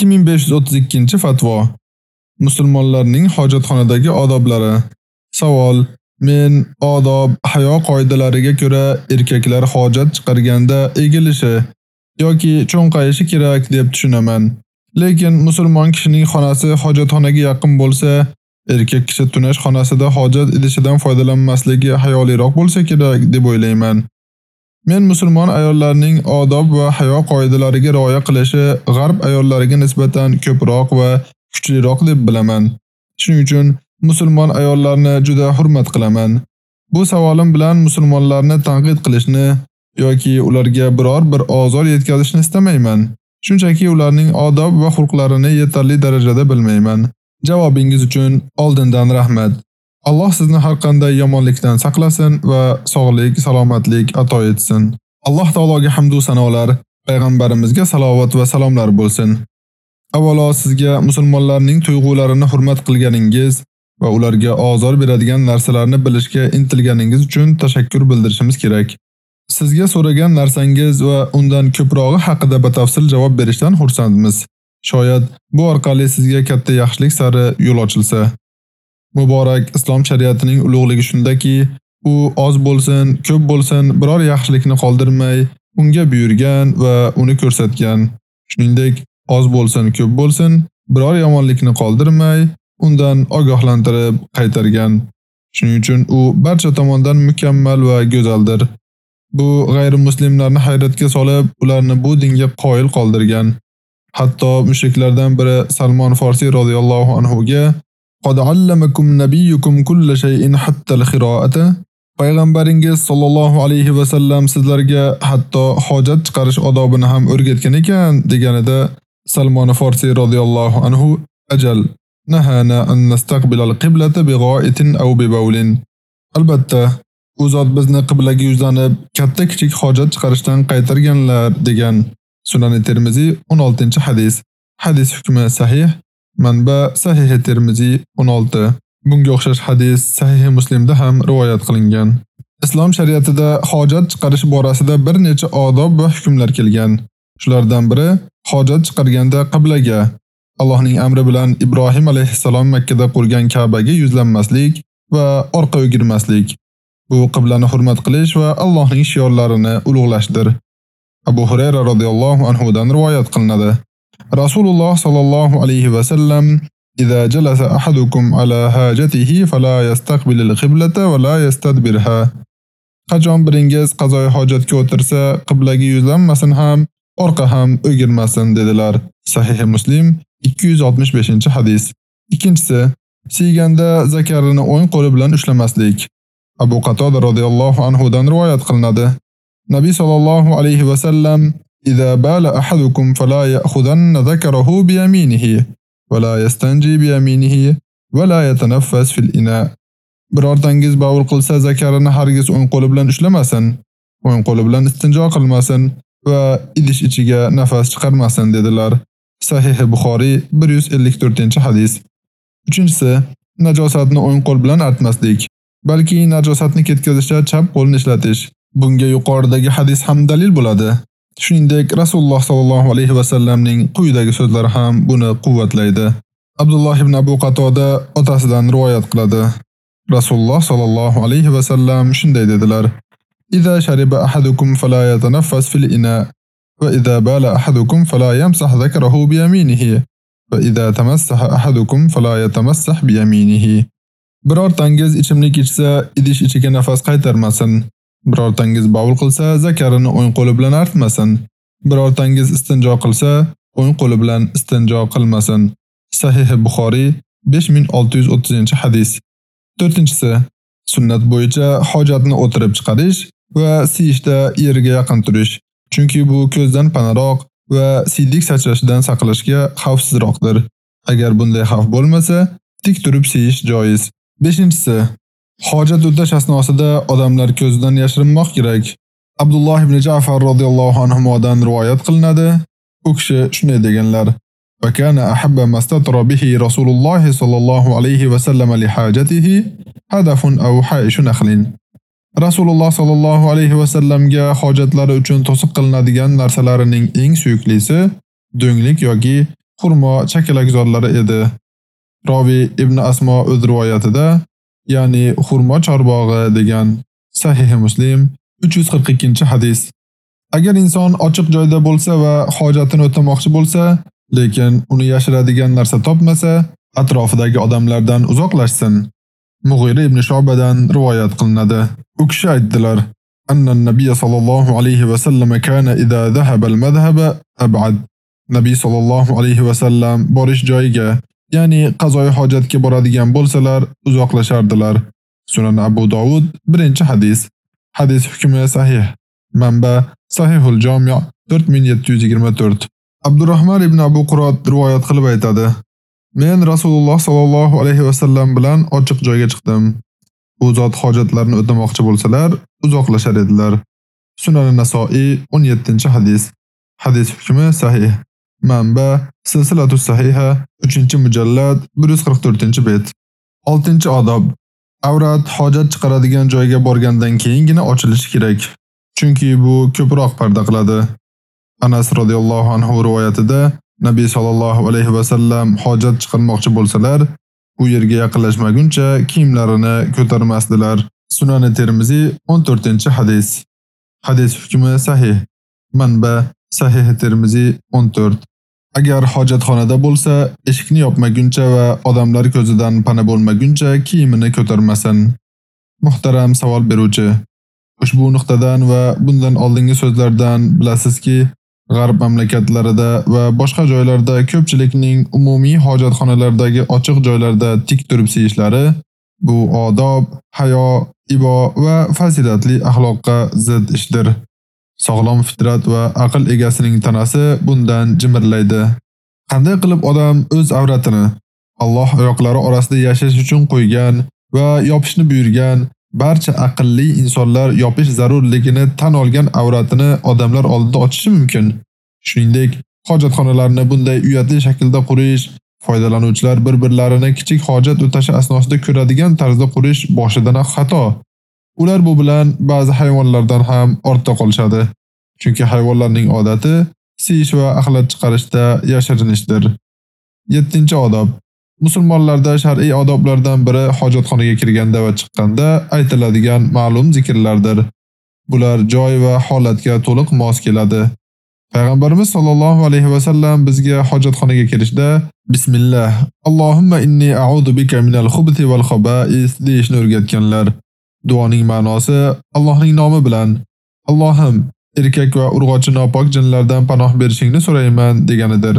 2532-fatvo. Musulmonlarning hojatxonadagi odoblari. Savol: Men odob, hayo qoidalariga ko'ra erkaklar hojat chiqarganda egilishi yoki cho'nqayishi kerak deb tushunaman. Lekin musulmon kishining xonasi hojatxonaga yaqin bo'lsa, erkak kishi tunash xonasida hojat idishidan foydalanmasligi hayoliroq bo'lsa kerak deb o'ylayman. Men musulmon ayollarning odob va hayo qoidalariga rioya qilishi g'arb ayollariga nisbatan ko'proq va kuchliroq deb bilaman. Shuning uchun musulmon ayollarni juda hurmat qilaman. Bu savolim bilan musulmonlarni tanqid qilishni yoki ularga biror bir ozor yetkazishni istamayman. Shunchaki ularning odob va xulqlarini yetarli darajada bilmayman. Javobingiz uchun oldindan rahmat. Alloh sizni har qanday yomonlikdan saqlasin va sog'lik, salomatlik ato etsin. Alloh taologa hamd va sanolar, payg'ambarimizga salovat va salomlar bo'lsin. Avvalo sizga musulmonlarning tuyg'ularini hurmat qilganingiz va ularga ozor beradigan narsalarni bilishga intilganingiz uchun tashakkur bildirishimiz kerak. Sizga so'ragan narsangiz va undan ko'prog'i haqida batafsil javob berishdan xursandmiz. Shoyat bu orqali sizga katta yaxshilik sari yo'l ochilsa. Muborak islom shariatining ulug'ligi shundaki, u oz bo'lsin, ko'p bo'lsin, biror yaxshilikni qoldirmay, unga buyurgan va uni ko'rsatgan. Shuningdek, oz bo'lsin, ko'p bo'lsin, biror yomonlikni qoldirmay, undan ogohlantirib qaytargan. Shuning uchun u barcha tomondan mukammal va go'zaldir. Bu g'ayrimuslimlarni hayratga solib, ularni bu dinga qoyil qoldirgan. Hatto mushriklardan biri Salmon Farsi radhiyallohu anhu ga Qad allamakum nabiyukum kulla shay'in hatta al-qira'ata. Payg'ambaringiz sollallohu alayhi va sallam sizlarga hatto hojat chiqarish odobini ham o'rgatgan ekan deganida Salmon Farsi radhiyallohu anhu ajal nahana an nastaqbil al-qiblata bighaitin aw bibawlin. Albatta, u zot bizni qiblaga yuzlanib katta kichik hojat chiqarishdan qaytarganlar degan Sunan Termiziy 16-hadis. Hadis hukmi sahih Manba Sahih Termiziy 16. Bunga o'xshash hadis Sahih Muslimda ham rivoyat qilingan. Islom shariatida hojat chiqarish borasida bir necha odob va hukmlar kelgan. Shulardan biri hojat chiqarganda qiblaga Allohning amri bilan Ibrohim alayhisalom Makkada qurgan Ka'baga yuzlanmaslik va orqa o'girmaslik. Bu qiblani hurmat qilish va Allohning shiorlarini ulug'lashdir. Abu Hurayra radhiyallohu anhu dan rivoyat qilinadi. Rasululloh sallallohu alayhi va sallam إذا جلس أحدكم على حاجته فلا يستقبل القبلة ولا يستدبرها. Qachon biringiz qazoy hojatga o'tirsa, qiblaga yuzlanmasin ham, orqa ham o'girmasin dedilar. Sahih Muslim 265-hadis. Ikkinchisi, siyganda zakarini o'ng qo'li bilan ushlamaslik. Abu Qatoda radhiyallohu anhu dan rivoyat qilinadi. Nabiy sallallohu alayhi va sallam إذا بال أحدكم فلا يأخذن ذكره بيمينه ولا يستنجي بيمينه ولا يتنفس في الإناء Birortangiz bavul qilsa zakarini hargiz o'ng qo'li bilan ushlamasin, o'ng qo'li bilan istinjo qilmasin va idish ichiga nafas chiqarmasin dedilar. Sahih Buxoriy 154-hadis. Uchinchisi, najosatni o'ng qo'l bilan artmaslik, balki najosatni ketkazishda chap qo'lni ishlatish. Bunga yuqoridagi hadis ham dalil bo'ladi. Shuningdek, Rasululloh sallallohu alayhi va sallamning quyidagi so'zlari ham buni quvvatlaydi. Abdulloh ibn Abu Qatoda otasidan rivoyat qiladi. Rasululloh sallallohu alayhi va sallam shunday dedilar: "Iza shariba ahadukum fala yatanaffas fil ina va iza bala ahadukum fala yamsah dhakrahu bi yaminihi va iza tamassaha ahadukum fala yatamassah bi yaminihi." Birortangiz ichimlik ichsa, idish ichiga nafas qaytarmasin Birortangiz bavul qilsa, zakarini o'ng qo'li bilan artmasin. Birortangiz istinjo qilsa, o'ng qo'li bilan istinjo qilmasin. Sahih Buxoriy 5630-hadis. 4-chisi Sunnat bo'yicha hojatni o'tirib chiqarish va siyishda yerga yaqin turish. Chunki bu ko'zdan panaroq va siydik sachrashidan saqlashga xavfsizroqdir. Agar bunday xavf bo'lmasa, tik turib siyish joiz. 5-chisi Hojat o'tash asnosida odamlar ko'zidan yashirinmoq kerak. Abdulloh ibn Ja'far radhiyallohu anhu dan rivoyat qilinadi. U kishi shunday deganlar: "Va kana ahabba mastatara bihi Rasululloh sallallohu alayhi va sallam li hajatihi hadafun aw haishun akhlin." Rasululloh sallallohu alayhi va sallamga hojatlari uchun to'siq qilinadigan narsalarining eng suyuklisi do'nglik yoki xurmo chakalakzorlari edi. Ravi Ibn Asmo o'z rivoyatida, ya'ni xurmo chorbog'i degan Sahih Muslim 342-hadis. Agar inson ochiq joyda bo'lsa va hojatini o'tamoqchi bo'lsa, lekin uni yashiradigan narsa topmasa, atrofidagi odamlardan uzoqlashsin. Mughira ibn Shobadan rivoyat qilinadi. U kishi aytdilar: "Anna an-nabiy sallallohu alayhi va sallam kana idza dhahaba al-madhhaba ab'ad." Nabiy sallallohu alayhi va sallam borish joyiga, ya'ni qazoyi hojatga boradigan bo'lsalar, uzoqlashardilar. Sunan Abu Dovud, 1-hadis. Hadis hukmi sahih. Manba Sahihul Jami' 4724. Abdurrahman ibn Abu Qurot rivoyat qilib aytadi: Men Rasululloh sallallohu alayhi va sallam bilan ochiq joyga chiqdim. U zot hojatlarini o'tamoqchi bo'lsalar, uzoqlashar edilar. Sunan Nasoiy 17-hadis. Hadis hukmi sahih. Manba Silsilatu Sahiha 3-mujallad 144-bet. 6-odob. Avrat hojat chiqaradigan joyga borgandan keyingina ochilishi kerak. Chunki bu ko'proq parda qiladi. Anas radhiyallohu anhu rivoyatida Nabiy sallallohu alayhi va sallam hojat chiqarmoqchi bo'lsalar, u yerga yaqinlashmaguncha kiyimlarini ko'tarmasdilar. Sunan Termiziy 14-hadis. Hadis hukmi sahih. Manba Sahih Termiziy 14. Agar hojatxonada bo'lsa, eshikni yopmaguncha va odamlar ko'zidan pana bo'lmaguncha kiyimini ko'tarmasin. Muhtaram savol beruvchi, ushbu nuqtadan va bundan oldingi so'zlardan bilasizki, G'arb mamlakatlarida va boshqa joylarda ko'pchilikning umumiy hojatxonalardagi ochiq joylarda tik turib siyishlari bu odob, hayo, ibo va fazilatli axloqqa zid ishdir. Sog'lom fitrat va aql egasining tanasi bundan jimirlaydi. Qanday qilib odam o'z avratini Alloh oyoqlari orasida yashash uchun qo'ygan va yopishni buyurgan barcha aqlli insonlar yopish zarurligini tan olgan avratini odamlar oldida ochishi mumkin. Shuningdek, hojatxonalarni bunday uyatli shaklda qurish, foydalanuvchilar bir-birlarini kichik hojat o'tashi asnosida ko'radigan tarzda qurish boshidan xato. Ular bu bilan ba'zi hayvonlardan ham ortda qolishadi. Chunki hayvonlarning odati siyish va axlat chiqarishda yashirinishdir. 7-odob Musulmonlarda shar'iy odoblardan biri hojatxonaga kirganda va chiqqanda aytiladigan ma'lum zikrlardir. Bular joy va holatga to'liq mos keladi. Payg'ambarimiz sollallohu alayhi va sallam bizga hojatxonaga kirishda Bismillah, Allohumma inni a'udhu bika minal khubthi wal khaba'is deyishni o'rgatganlar. Duoning ma'nosi Allohning nomi bilan Allohim erkak va urg'ochi nopok jinlardan panoh berishingni so'rayman deganidir.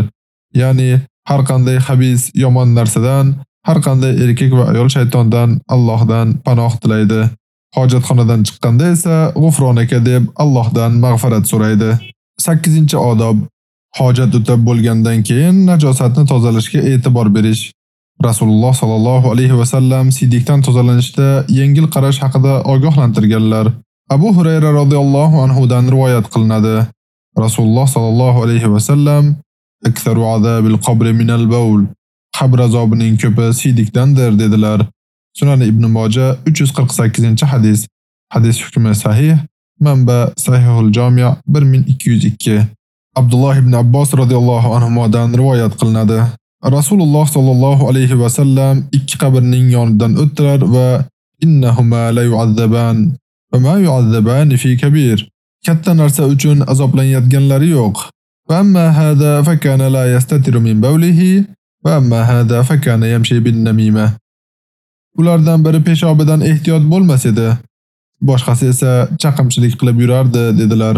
Ya'ni har qanday xabiz, yomon narsadan, har qanday erkak va ayol shaytondan Allohdan panoh tilaydi. Hojatxonadan chiqqanda esa g'ufronaka deb Allohdan mag'firat so'raydi. 8-odob Hojat o'tab bo'lgandan keyin najosatni tozalashga e'tibor berish. Rasululloh sallallohu alayhi va sallam sidikdan tozalanishda yengil qarash haqida ogohlantirganlar. Abu Hurayra radhiyallohu anhu dan rivoyat qilinadi. Rasululloh sallallohu alayhi va sallam "Aktsaru azabil qabri minal bawl. Qabr azobining ko'pi siddiqdandir dedilar. Sunan Ibn Moja 348-hadis. Hadis hukmi sahih. Manba Sahihul Jami' 1202. Abdullah ibn Abbos radhiyallohu anhu dan rivoyat qilinadi. Rasululloh sallallohu alayhi va sallam ikki qabrning yonidan o'tdilar va innahuma la yu'azzaban va ma yu'azzabani fi kabir. Katta narsa uchun azoblanayotganlari yo'q. Va amma hada fa kana la yastatiru min bawlihi va amma hada fa kana yamshi bin namima. Ulardan biri peshobidan ehtiyot bo'lmas edi. Boshqasi esa chaqimchilik qilib yurardi dedilar.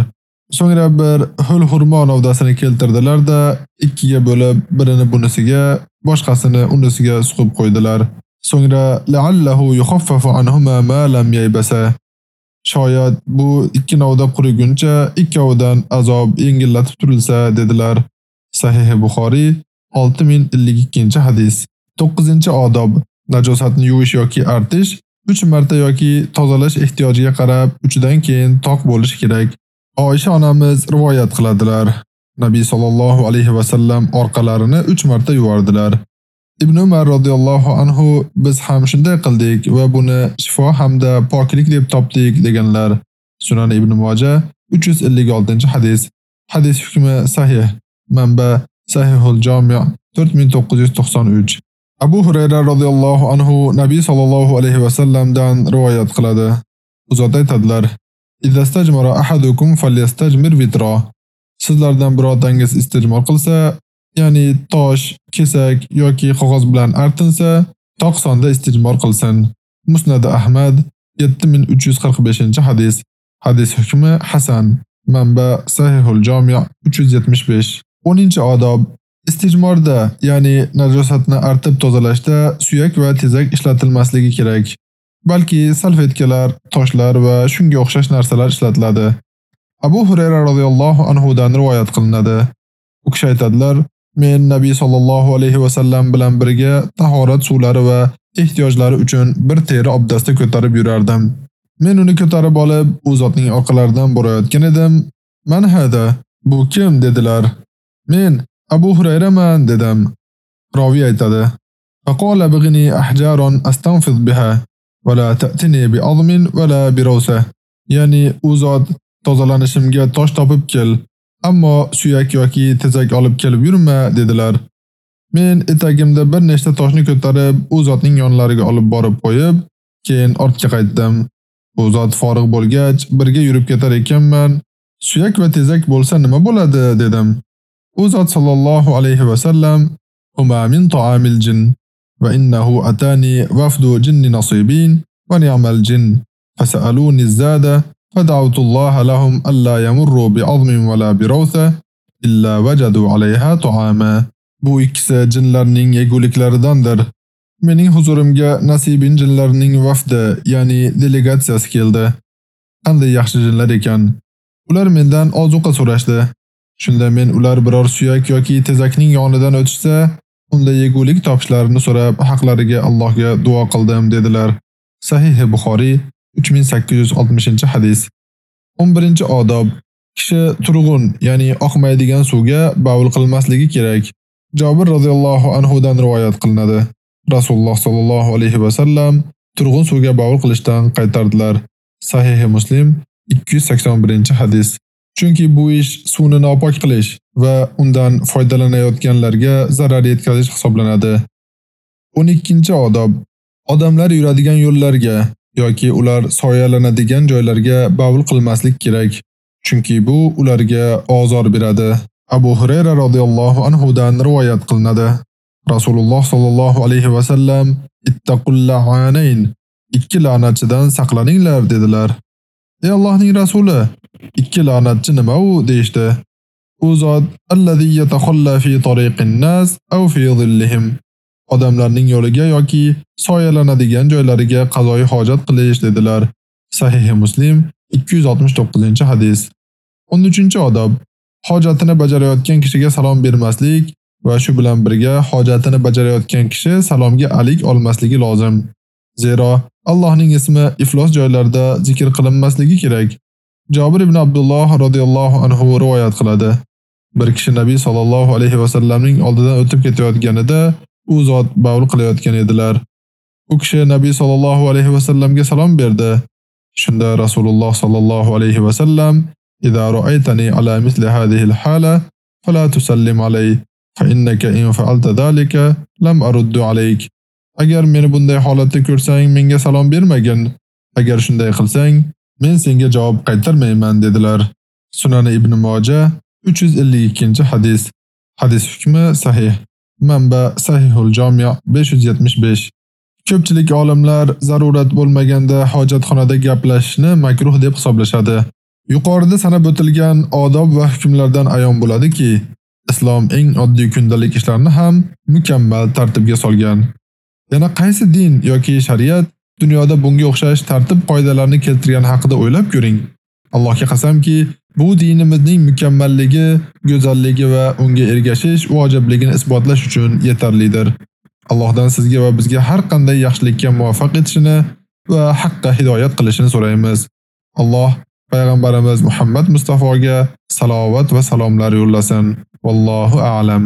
So'ngra bir hul xurmo novdasini keltirdilar-da, ikkiga bo'lib, birini bunisiga, boshqasini unisiga suqib qo'ydilar. So'ngra la'allahu yukhaffafu anhuma ma lam yaybasa Shoyat bu ikki novda quriguncha ikkovidan azob yengillatib turilsa dedilar. Sahih Buxoriy 6052-hadis. 9-odob najosatni yuvish yoki artish 3 marta yoki tozalash ehtiyojiga qarab 3 dan keyin toq bo'lishi kerak. Oysha onamiz rivoyat qiladilar. Nabiy sallallohu alayhi va sallam orqalarini 3 marta yuvardilar. Ibn Umar radhiyallohu anhu biz ham shunday qildik va buni shifo hamda poklik deb topdik deganlar. Sunan Ibn Moja 356-hadis. Hadis hukmi sahih. Manba Sahihul Jami' 4993. Abu Hurayra radhiyallohu anhu Nabiy sallallohu alayhi va sallamdan rivoyat qiladi. U aytadilar: aytadilar: "Idastajmara ahadukum falyastajmir vitra." Sizlardan birotangiz istijmor qilsa, ya'ni tosh, kesak yoki qog'oz bilan artinsa, toqsonda istijmor qilsin. Musnad Ahmad 7345-hadis. Hadis hukmi hasan. Manba Sahihul Jami' 375. 10-odob Istijmorda, ya'ni najosatni artib tozalashda suyak va tezak ishlatilmasligi kerak. Balki salfetkalar, toshlar va shunga o'xshash narsalar ishlatiladi. Abu Hurayra radhiyallohu anhu dan rivoyat qilinadi. U kishi aytadilar: Men Nabiy sallallohu alayhi va sallam bilan birga tahorat suvlari va ehtiyojlari uchun bir teri obdasta ko'tarib yurardim. Men uni ko'tarib olib, u zotning orqalaridan borayotgan edim. "Man hada? Bu kim?" dedilar. Men Abu Hurayraman dedim. Ravi aytadi: "Faqala bighni ahjaron astanfid biha ولا تأتني ta'tini ولا بروسة va la bi rawsa." Ya'ni u zot tozalanishimga tosh topib kel, ammo suyak yoki tezak olib kelib yurma dedilar. Men etagimda bir nechta toshni ko'tarib, u zotning yonlariga olib borib qo'yib, keyin ortga qaytdim. U zot forig' bo'lgach, birga yurib ketar ekanman. Suyak va tezak bo'lsa nima bo'ladi dedim. U zot sallallohu alayhi va sallam: "Huma min ta'amil jin va innahu atani wafdu jinni nasibin va ni'mal jin." Fasaluni zada فدعوت الله لهم ألا يمروا بعظم ولا بروثة إلا وجدوا عليها طعاما. Bu ikkisi jinlarning yeguliklaridandir. Mening huzurimga nasibin jinlarning vafdi, ya'ni delegatsiyasi keldi. Qanday yaxshi jinlar ekan. Ular mendan ozuqa so'rashdi. Shunda men ular biror suyak yoki tezakning yonidan o'tishsa, unda yegulik topishlarini so'rab, haqlariga Allohga duo qildim dedilar. Sahih Buxoriy 3860-hadis. 11-odob. Kishi turg'un, ya'ni oqmaydigan suvga bavul qilmasligi kerak. Jabir radhiyallohu anhu dan rivoyat qilinadi. Rasululloh sallallohu alayhi va sallam turg'un suvga bavul qilishdan qaytardilar. Sahih Muslim 281-hadis. Chunki bu ish suvni nopok qilish va undan foydalanayotganlarga zarar yetkazish hisoblanadi. 12-odob. Odamlar yuradigan yo'llarga yoki ular soyalanadigan joylarga bavul qilmaslik kerak, chunki bu ularga ozor beradi. Abu Hurayra radhiyallohu anhu dan rivoyat qilinadi. Rasululloh sallallohu alayhi va sallam ittaqul la'anayn ikki la'natchidan saqlaninglar dedilar. Ey Allohning rasuli, ikki la'natchi nima u deyshdi. U zot allazi yatakhalla fi tariqin nas aw fi zillihim odamlarning yo'liga yoki soyalanadigan joylariga qazoyi hojat qilish dedilar. Sahih Muslim 269-hadis. 13-odob. Hojatini bajarayotgan kishiga salom bermaslik va shu bilan birga hojatini bajarayotgan kishi salomga alik olmasligi lozim. Zero Allohning ismi iflos joylarda zikr qilinmasligi kerak. Jabir ibn Abdulloh radhiyallohu anhu rivoyat qiladi. Bir kishi Nabiy sallallohu alayhi va sallamning oldidan o'tib ketayotganida u zot bavul qilayotgan edilar. U kishi Nabiy sallallohu alayhi va sallamga salom berdi. Shunda Rasululloh sallallohu alayhi va sallam: "Idza ra'aytani ala misli hadhihi al-hala fala tusallim alay, fa innaka in fa'alta dhalika lam aruddu alayk." Agar meni bunday holatda ko'rsang, menga salom bermagin. Agar shunday qilsang, men senga javob qaytarmayman dedilar. Sunan Ibn Moja 352-hadis. Hadis hukmi sahih. Manba Sahihul Jami' 575. Ko'pchilik olimlar zarurat bo'lmaganda hojatxonada gaplashishni makruh deb hisoblashadi. Yuqorida sanab o'tilgan odob va hukmlardan ayon bo'ladiki, islom eng oddiy kundalik ishlarni ham mukammal tartibga solgan. Yana qaysi din yoki shariat dunyoda bunga o'xshash tartib qoidalarni keltirgan haqida o'ylab ko'ring. Allohga qasamki, Bu dinimizning mukammalligi, go'zalligi va unga ergashish vojibligini isbotlash uchun yetarlidir. Allohdan sizga va bizga har qanday yaxshilikka muvaffaq etishini va haqqa hidoyat qilishini so'raymiz. Alloh payg'ambarimiz Muhammad Mustafoga salovat va salomlar yo'llasin. Vallohu a'lam.